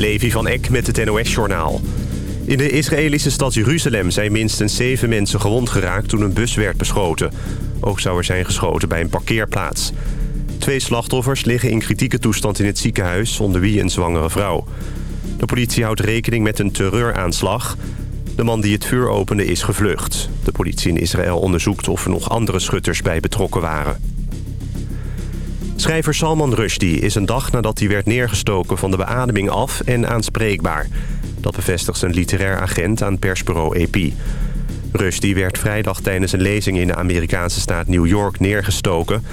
Levi van Eck met het NOS-journaal. In de Israëlische stad Jeruzalem zijn minstens zeven mensen gewond geraakt toen een bus werd beschoten. Ook zou er zijn geschoten bij een parkeerplaats. Twee slachtoffers liggen in kritieke toestand in het ziekenhuis, onder wie een zwangere vrouw. De politie houdt rekening met een terreuraanslag. De man die het vuur opende is gevlucht. De politie in Israël onderzoekt of er nog andere schutters bij betrokken waren. Schrijver Salman Rushdie is een dag nadat hij werd neergestoken van de beademing af en aanspreekbaar. Dat bevestigt zijn literair agent aan persbureau AP. Rushdie werd vrijdag tijdens een lezing in de Amerikaanse staat New York neergestoken.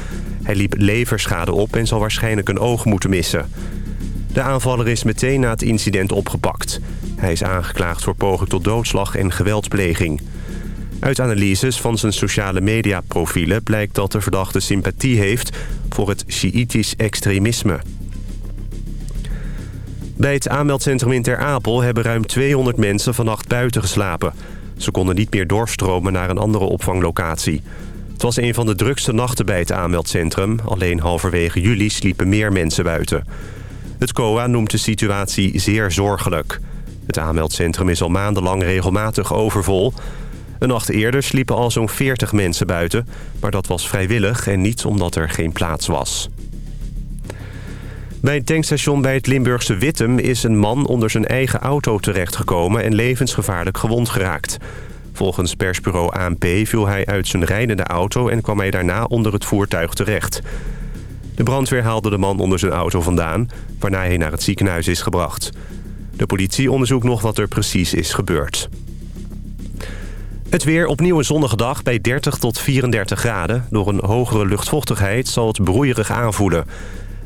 Hij liep leverschade op en zal waarschijnlijk een oog moeten missen. De aanvaller is meteen na het incident opgepakt. Hij is aangeklaagd voor poging tot doodslag en geweldpleging. Uit analyses van zijn sociale mediaprofielen blijkt dat de verdachte sympathie heeft voor het Sjiïtisch extremisme. Bij het aanmeldcentrum in Ter Apel hebben ruim 200 mensen vannacht buiten geslapen. Ze konden niet meer doorstromen naar een andere opvanglocatie. Het was een van de drukste nachten bij het aanmeldcentrum. Alleen halverwege juli sliepen meer mensen buiten. Het COA noemt de situatie zeer zorgelijk. Het aanmeldcentrum is al maandenlang regelmatig overvol. Een nacht eerder sliepen al zo'n 40 mensen buiten... maar dat was vrijwillig en niet omdat er geen plaats was. Bij een tankstation bij het Limburgse Wittem is een man onder zijn eigen auto terechtgekomen en levensgevaarlijk gewond geraakt. Volgens persbureau ANP viel hij uit zijn rijdende auto en kwam hij daarna onder het voertuig terecht. De brandweer haalde de man onder zijn auto vandaan, waarna hij naar het ziekenhuis is gebracht. De politie onderzoekt nog wat er precies is gebeurd. Het weer opnieuw een zonnige dag bij 30 tot 34 graden. Door een hogere luchtvochtigheid zal het broeierig aanvoelen.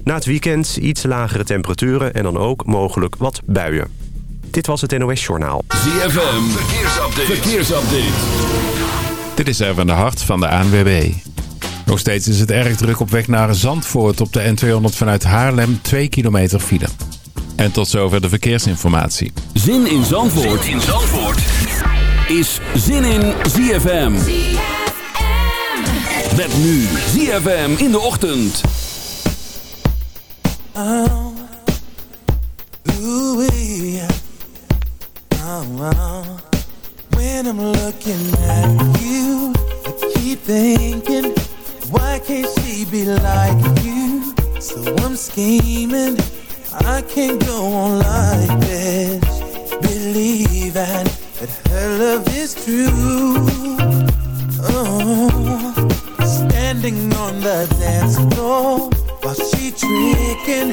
Na het weekend iets lagere temperaturen en dan ook mogelijk wat buien. Dit was het NOS Journaal. ZFM, verkeersupdate. verkeersupdate. Dit is even de hart van de ANWB. Nog steeds is het erg druk op weg naar Zandvoort op de N200 vanuit Haarlem 2 kilometer file. En tot zover de verkeersinformatie. Zin in Zandvoort, zin in Zandvoort. Is Zin in ZFM. ZFM. Met nu ZFM in de ochtend. Oh, ooh, yeah. oh, oh. When I'm looking at you, I keep thinking, why can't she be like you? So I'm scheming, I can't go on like this. Believing that her love is true. Oh, standing on the dance floor while she tricking.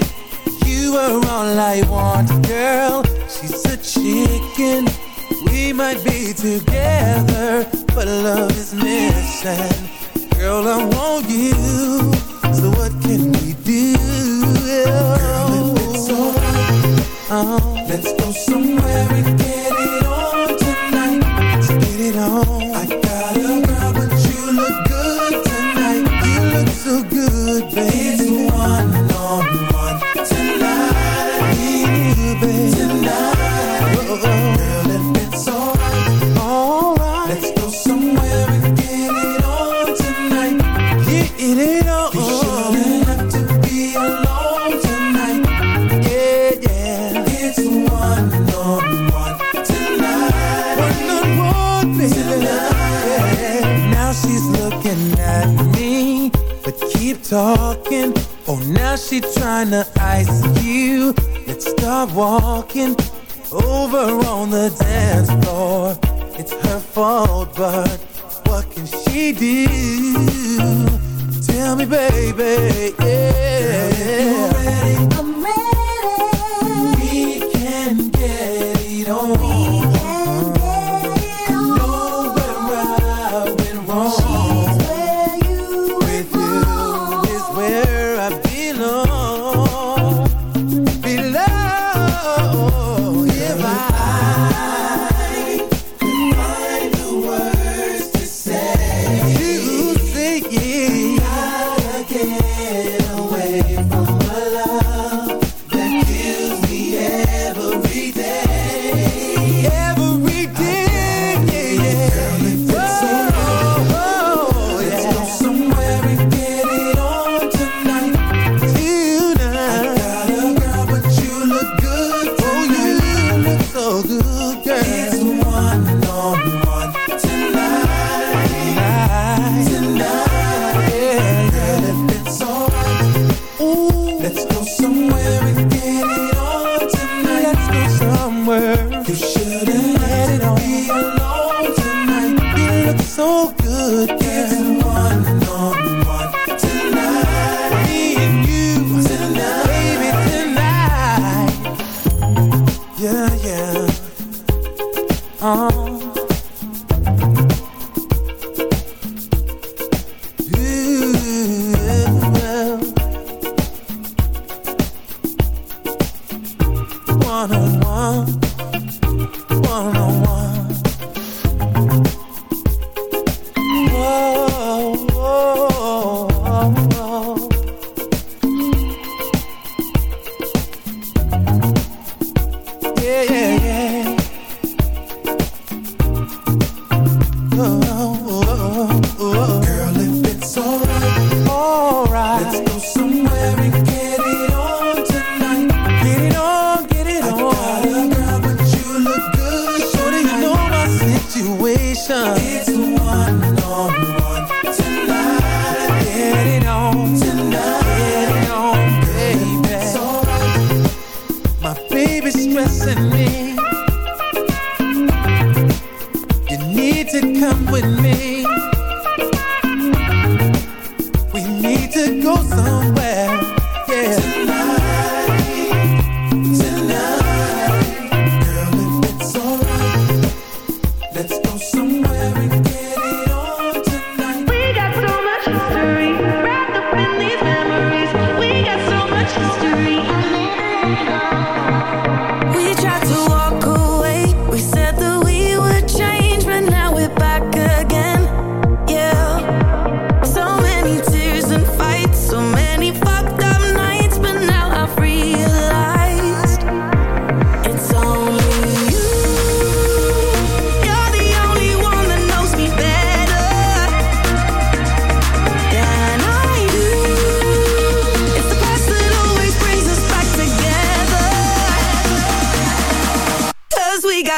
You are all I want, girl. She's a chicken. We might be together, but love is missing. Girl, I want you. So what can we do? Girl, if it's alright, oh, let's go somewhere I got a girl, but you look good tonight. You look so good, baby. Talking. Oh, now she trying to ice you. Let's start walking over on the dance floor. It's her fault, but what can she do? Tell me, baby, yeah. Girl, if you're ready, I'm ready. We can get it on.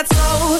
that's so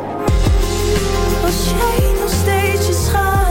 als jij nog steeds je schade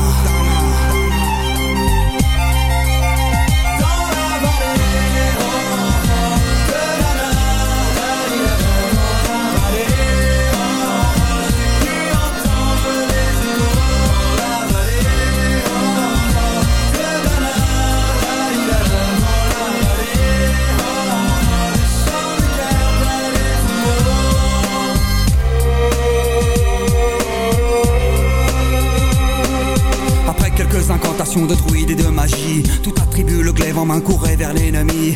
vents m'encouraient vers l'ennemi.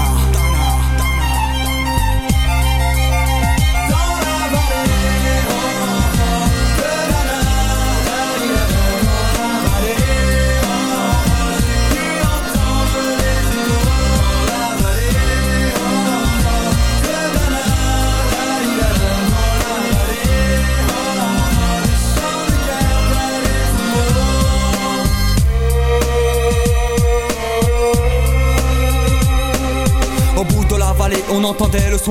J'entendais le son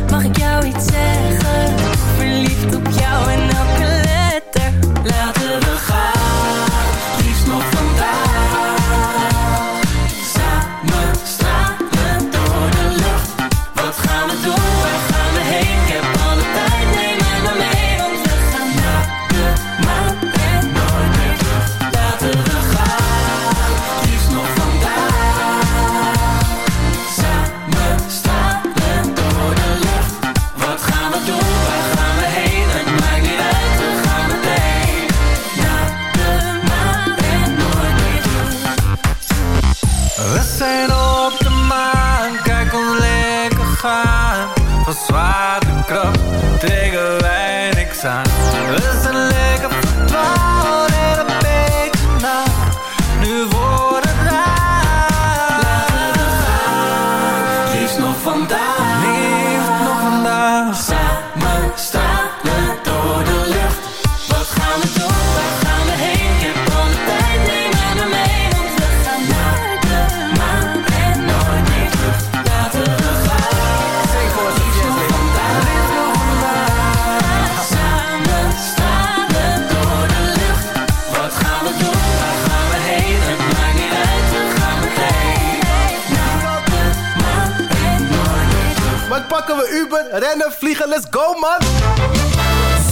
pakken we Uber, rennen, vliegen, let's go man!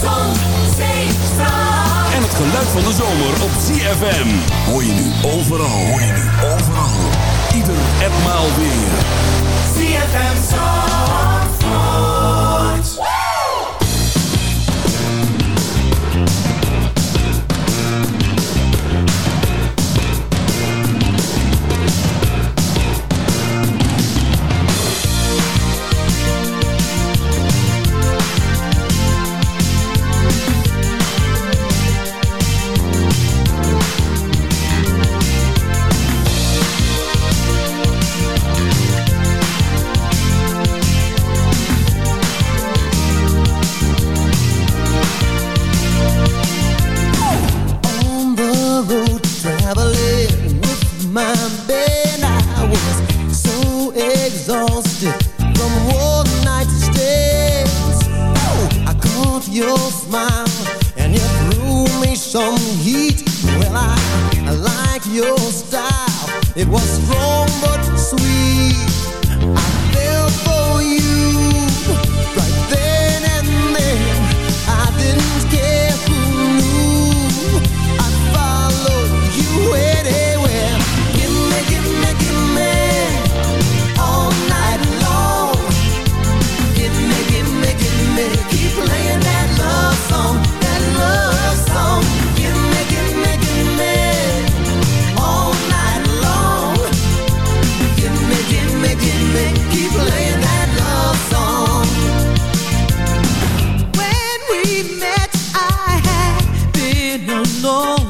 Zon, zee. En het geluid van de zomer op ZFM. Hoor je nu overal, hoor je nu overal. Ieder en maal weer. ZFM Zon. know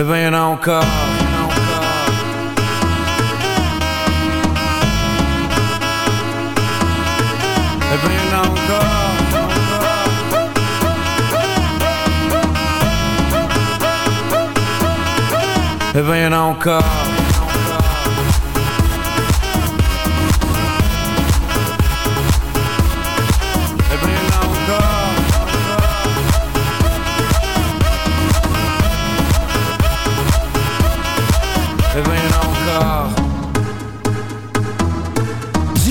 Even ben ancora E ben ancora E ben